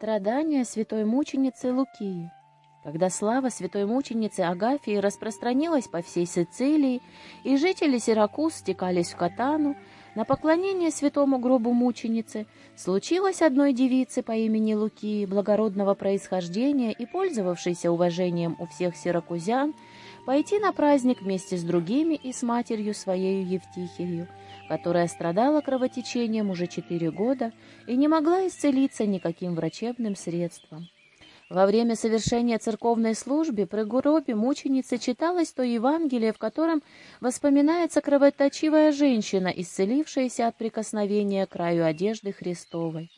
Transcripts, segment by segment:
Страдания святой мученицы Лукии. Когда слава святой мученицы Агафии распространилась по всей Сицилии, и жители Сиракуз стекались в Катану на поклонение святому гробу мученицы, случилось одной девице по имени Лукии, благородного происхождения и пользовавшейся уважением у всех сиракузян, пойти на праздник вместе с другими и с матерью своей Евтихию, которая страдала кровотечением уже четыре года и не могла исцелиться никаким врачебным средством. Во время совершения церковной службы при гробе мученицы читалось то Евангелие, в котором воспоминается кровоточивая женщина, исцелившаяся от прикосновения к краю одежды Христовой.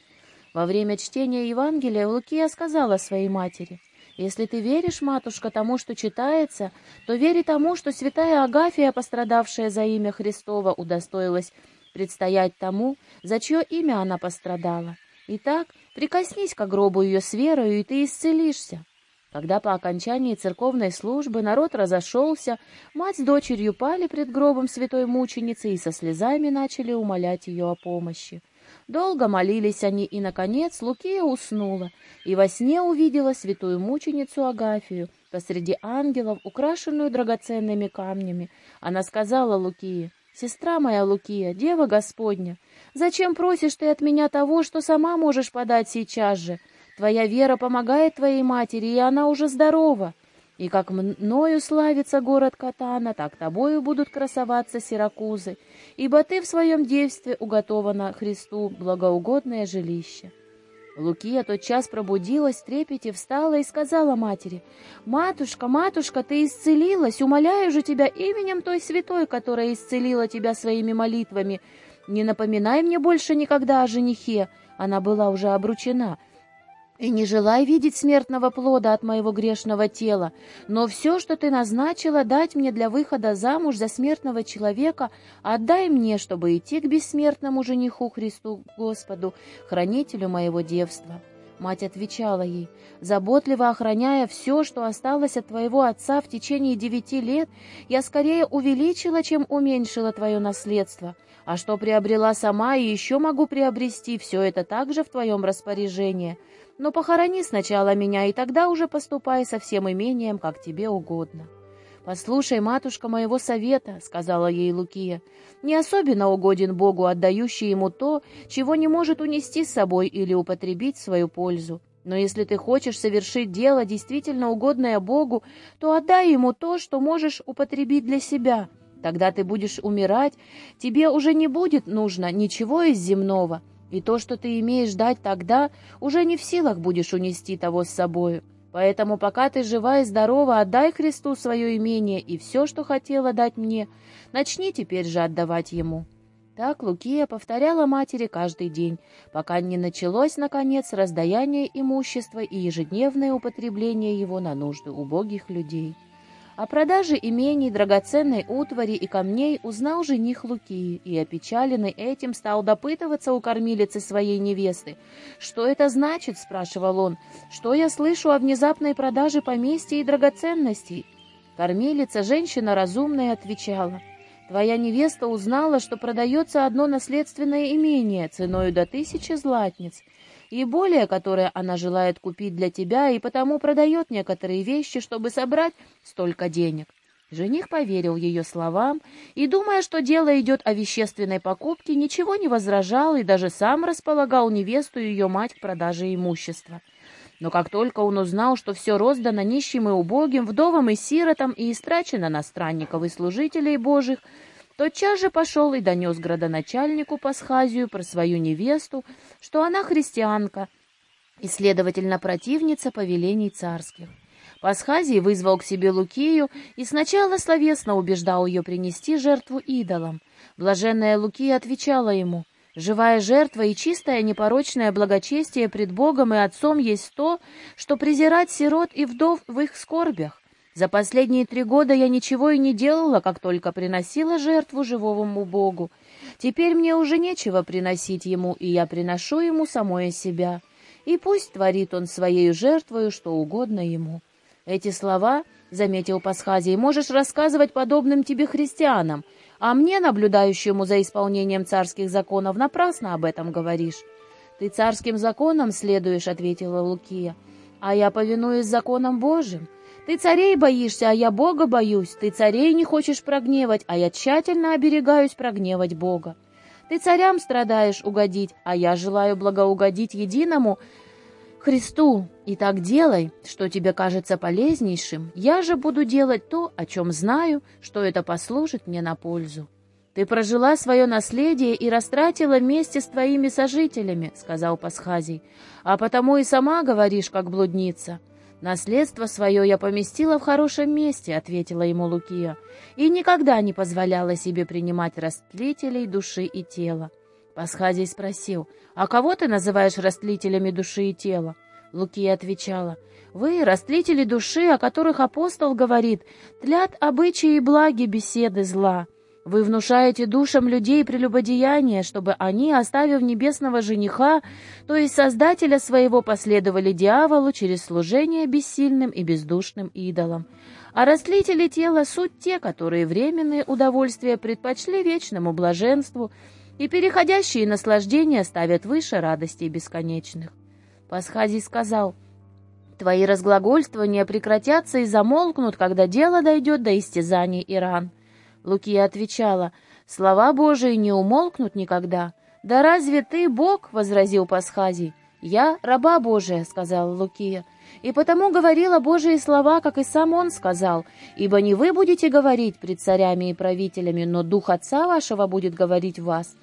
Во время чтения Евангелия Лукия сказала своей матери, «Если ты веришь, матушка, тому, что читается, то вери тому, что святая Агафия, пострадавшая за имя Христова, удостоилась предстоять тому, за чье имя она пострадала. Итак, прикоснись к гробу ее с верою, и ты исцелишься. Когда по окончании церковной службы народ разошелся, мать с дочерью пали пред гробом святой мученицы и со слезами начали умолять ее о помощи. Долго молились они, и, наконец, Лукия уснула, и во сне увидела святую мученицу Агафию посреди ангелов, украшенную драгоценными камнями. Она сказала Лукии, «Сестра моя Лукия, Дева Господня, зачем просишь ты от меня того, что сама можешь подать сейчас же? Твоя вера помогает твоей матери, и она уже здорова. И как мною славится город Катана, так тобою будут красоваться Сиракузы, ибо ты в своем девстве уготована Христу благоугодное жилище». Лукия тотчас пробудилась, в трепете встала и сказала матери, «Матушка, матушка, ты исцелилась, умоляю же тебя именем той святой, которая исцелила тебя своими молитвами. Не напоминай мне больше никогда о женихе». Она была уже обручена, и не желай видеть смертного плода от моего грешного тела, но все, что ты назначила дать мне для выхода замуж за смертного человека, отдай мне, чтобы идти к бессмертному жениху Христу Господу, хранителю моего девства». Мать отвечала ей, заботливо охраняя все, что осталось от твоего отца в течение девяти лет, я скорее увеличила, чем уменьшила твое наследство. А что приобрела сама и еще могу приобрести, все это также в твоем распоряжении. Но похорони сначала меня, и тогда уже поступай со всем имением, как тебе угодно». «Послушай, матушка, моего совета», — сказала ей Лукия, — «не особенно угоден Богу, отдающий ему то, чего не может унести с собой или употребить в свою пользу. Но если ты хочешь совершить дело, действительно угодное Богу, то отдай ему то, что можешь употребить для себя. Тогда ты будешь умирать, тебе уже не будет нужно ничего из земного, и то, что ты имеешь дать тогда, уже не в силах будешь унести того с собою. Поэтому пока ты жива и здорова, отдай Христу свое имение и все, что хотела дать мне, начни теперь же отдавать Ему». Так Лукия повторяла матери каждый день, пока не началось, наконец, раздаяние имущества и ежедневное употребление его на нужды убогих людей. О продаже имений, драгоценной утвари и камней узнал жених Лукии, и, опечаленный этим, стал допытываться у кормилицы своей невесты. «Что это значит?» — спрашивал он. «Что я слышу о внезапной продаже поместья и драгоценностей?» Кормилица, женщина разумная, отвечала. «Твоя невеста узнала, что продается одно наследственное имение ценою до тысячи златниц» и более, которое она желает купить для тебя, и потому продает некоторые вещи, чтобы собрать столько денег. Жених поверил ее словам и, думая, что дело идет о вещественной покупке, ничего не возражал и даже сам располагал невесту и ее мать к продаже имущества. Но как только он узнал, что все роздано нищим и убогим, вдовам и сиротам и истрачено на странников и служителей Божьих, Тотчас же пошел и донес градоначальнику Пасхазию про свою невесту, что она христианка и, следовательно, противница повелений царских. Пасхазий вызвал к себе Лукию и сначала словесно убеждал ее принести жертву идолам. Блаженная Лукия отвечала ему, «Живая жертва и чистое непорочное благочестие пред Богом и Отцом есть то, что презирать сирот и вдов в их скорбях. За последние три года я ничего и не делала, как только приносила жертву живому Богу. Теперь мне уже нечего приносить ему, и я приношу ему самое себя. И пусть творит он своей жертвою что угодно ему». Эти слова, — заметил Пасхазий, — можешь рассказывать подобным тебе христианам, а мне, наблюдающему за исполнением царских законов, напрасно об этом говоришь. «Ты царским законам следуешь», — ответила Лукия, — «а я повинуюсь законам Божьим. Ты царей боишься, а я Бога боюсь. Ты царей не хочешь прогневать, а я тщательно оберегаюсь прогневать Бога. Ты царям страдаешь угодить, а я желаю благоугодить единому Христу. И так делай, что тебе кажется полезнейшим. Я же буду делать то, о чем знаю, что это послужит мне на пользу. «Ты прожила свое наследие и растратила вместе с твоими сожителями», — сказал Пасхазий, «а потому и сама говоришь, как блудница». «Наследство свое я поместила в хорошем месте», — ответила ему Лукия, «и никогда не позволяла себе принимать растлителей души и тела». Пасхазий спросил, «А кого ты называешь растлителями души и тела?» Лукия отвечала, «Вы, растлители души, о которых апостол говорит, тлят обычаи и благи беседы зла». Вы внушаете душам людей прелюбодеяние, чтобы они, оставив небесного жениха, то есть Создателя своего, последовали дьяволу через служение бессильным и бездушным идолам. А растлители тела — суть те, которые временные удовольствия предпочли вечному блаженству и переходящие наслаждения ставят выше радостей бесконечных. Пасхазий сказал, «Твои разглагольствования прекратятся и замолкнут, когда дело дойдет до истязаний и ран». Лукия отвечала, «Слова Божии не умолкнут никогда». «Да разве ты Бог?» — возразил Пасхазий. «Я раба Божия», — сказала Лукия. «И потому говорила Божьи слова, как и сам он сказал, ибо не вы будете говорить пред царями и правителями, но Дух Отца вашего будет говорить в вас».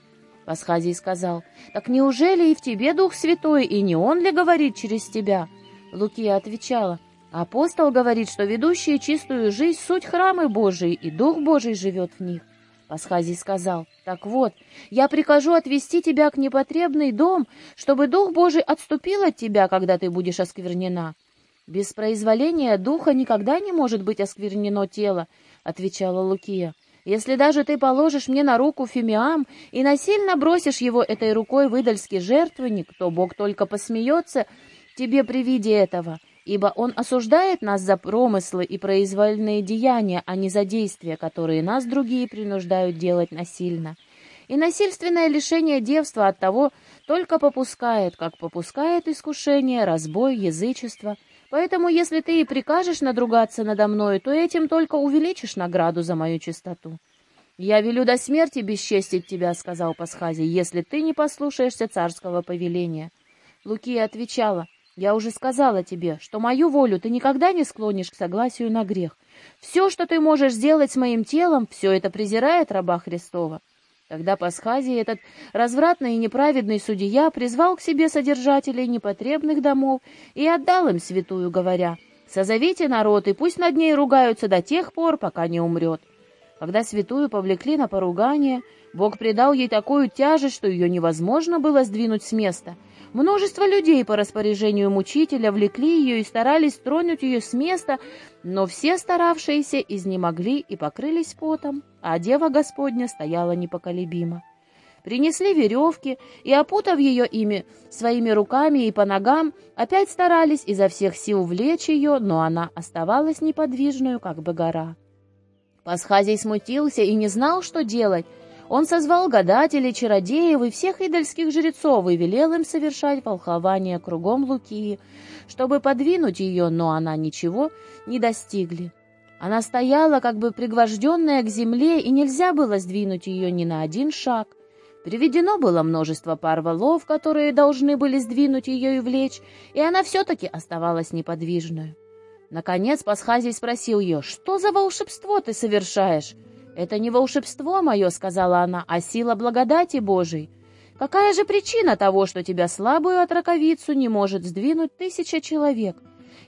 Пасхазий сказал, «Так неужели и в тебе Дух Святой, и не он ли говорит через тебя?» Лукия отвечала, Апостол говорит, что ведущие чистую жизнь — суть храмы Божии, и Дух Божий живет в них. Пасхазий сказал, «Так вот, я прикажу отвести тебя к непотребный дом, чтобы Дух Божий отступил от тебя, когда ты будешь осквернена». «Без произволения Духа никогда не может быть осквернено тело», — отвечала Лукия. «Если даже ты положишь мне на руку фимиам и насильно бросишь его этой рукой в идольский жертвенник, то Бог только посмеется тебе при виде этого» ибо Он осуждает нас за промыслы и произвольные деяния, а не за действия, которые нас другие принуждают делать насильно. И насильственное лишение девства от того только попускает, как попускает искушение, разбой, язычество. Поэтому, если ты и прикажешь надругаться надо мною, то этим только увеличишь награду за мою чистоту. «Я велю до смерти бесчестить тебя», — сказал Пасхазий, «если ты не послушаешься царского повеления». Лукия отвечала, — я уже сказала тебе, что мою волю ты никогда не склонишь к согласию на грех. Все, что ты можешь сделать с моим телом, все это презирает раба Христова. Тогда Пасхазий, этот развратный и неправедный судья, призвал к себе содержателей непотребных домов и отдал им святую, говоря, «Созовите народ, и пусть над ней ругаются до тех пор, пока не умрет». Когда святую повлекли на поругание, Бог придал ей такую тяжесть, что ее невозможно было сдвинуть с места — Множество людей по распоряжению мучителя влекли ее и старались тронуть ее с места, но все старавшиеся изнемогли и покрылись потом, а Дева Господня стояла непоколебимо. Принесли веревки и, опутав ее ими своими руками и по ногам, опять старались изо всех сил влечь ее, но она оставалась неподвижную, как бы гора. Пасхазий смутился и не знал, что делать, он созвал гадателей, чародеев и всех идольских жрецов и велел им совершать волхование кругом Лукии, чтобы подвинуть ее, но она ничего не достигли. Она стояла, как бы пригвожденная к земле, и нельзя было сдвинуть ее ни на один шаг. Приведено было множество пар валов, которые должны были сдвинуть ее и влечь, и она все-таки оставалась неподвижной. Наконец Пасхазий спросил ее, «Что за волшебство ты совершаешь?» «Это не волшебство мое», — сказала она, — «а сила благодати Божией. Какая же причина того, что тебя слабую отраковицу не может сдвинуть тысяча человек?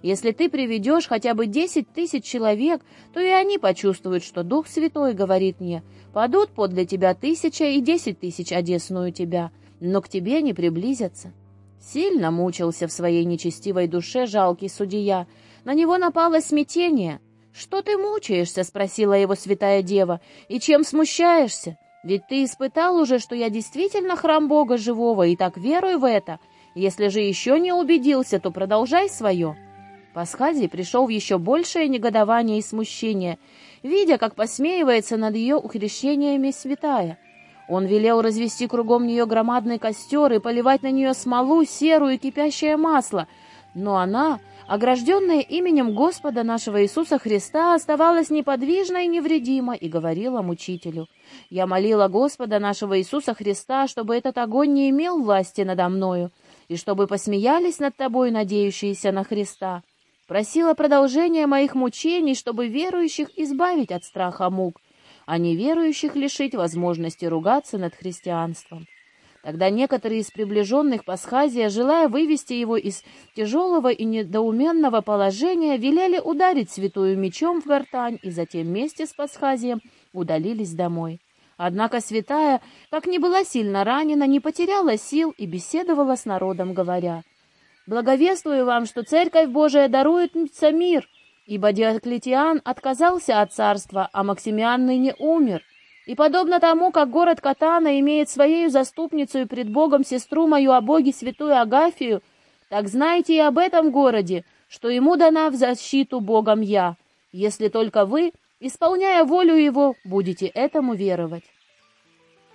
Если ты приведешь хотя бы десять тысяч человек, то и они почувствуют, что Дух Святой говорит мне, падут подле тебя тысяча и десять тысяч одесную тебя, но к тебе не приблизятся». Сильно мучился в своей нечестивой душе жалкий судья. На него напало смятение — «Что ты мучаешься?» — спросила его святая дева. «И чем смущаешься? Ведь ты испытал уже, что я действительно храм Бога живого, и так веруй в это. Если же еще не убедился, то продолжай свое». Пасхазий пришел в еще большее негодование и смущение, видя, как посмеивается над ее ухрещениями святая. Он велел развести кругом нее громадный костер и поливать на нее смолу, серу и кипящее масло. Но она, огражденная именем Господа нашего Иисуса Христа, оставалась неподвижна и невредима и говорила мучителю, «Я молила Господа нашего Иисуса Христа, чтобы этот огонь не имел власти надо мною, и чтобы посмеялись над тобой, надеющиеся на Христа. Просила продолжения моих мучений, чтобы верующих избавить от страха мук, а неверующих лишить возможности ругаться над христианством. Тогда некоторые из приближенных Пасхазия, желая вывести его из тяжелого и недоуменного положения, велели ударить святую мечом в гортань и затем вместе с Пасхазием удалились домой. Однако святая, как ни была сильно ранена, не потеряла сил и беседовала с народом, говоря, «Благовествую вам, что Церковь Божия дарует мир, ибо Диоклетиан отказался от царства, а Максимиан ныне умер. И подобно тому, как город Катана имеет своею заступницу и пред Богом сестру мою о Боге святую Агафию, так знайте и об этом городе, что ему дана в защиту Богом я, если только вы, исполняя волю его, будете этому веровать».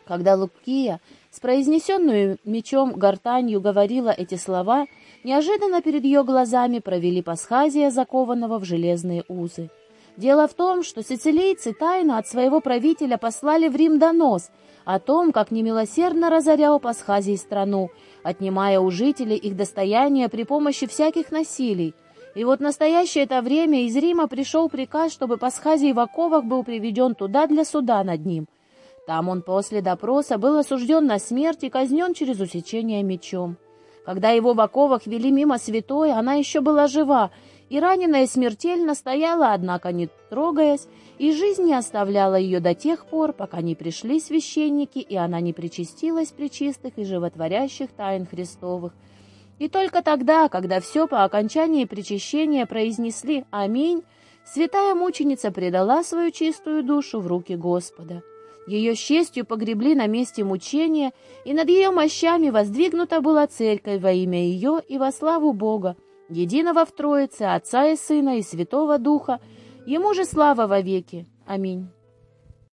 Когда Лукия с произнесенную мечом гортанью говорила эти слова, неожиданно перед ее глазами провели пасхазия, закованного в железные узы. Дело в том, что сицилийцы тайно от своего правителя послали в Рим донос о том, как немилосердно разорял Пасхазий страну, отнимая у жителей их достояние при помощи всяких насилий. И вот в настоящее это время из Рима пришел приказ, чтобы Пасхазий в оковах был приведен туда для суда над ним. Там он после допроса был осужден на смерть и казнен через усечение мечом. Когда его в оковах вели мимо святой, она еще была жива, и раненая смертельно стояла, однако не трогаясь, и жизнь не оставляла ее до тех пор, пока не пришли священники, и она не причастилась при чистых и животворящих тайн Христовых. И только тогда, когда все по окончании причащения произнесли «Аминь», святая мученица предала свою чистую душу в руки Господа. Ее с честью погребли на месте мучения, и над ее мощами воздвигнута была церковь во имя ее и во славу Бога, единого в Троице, Отца и Сына и Святого Духа, Ему же слава во веки. Аминь.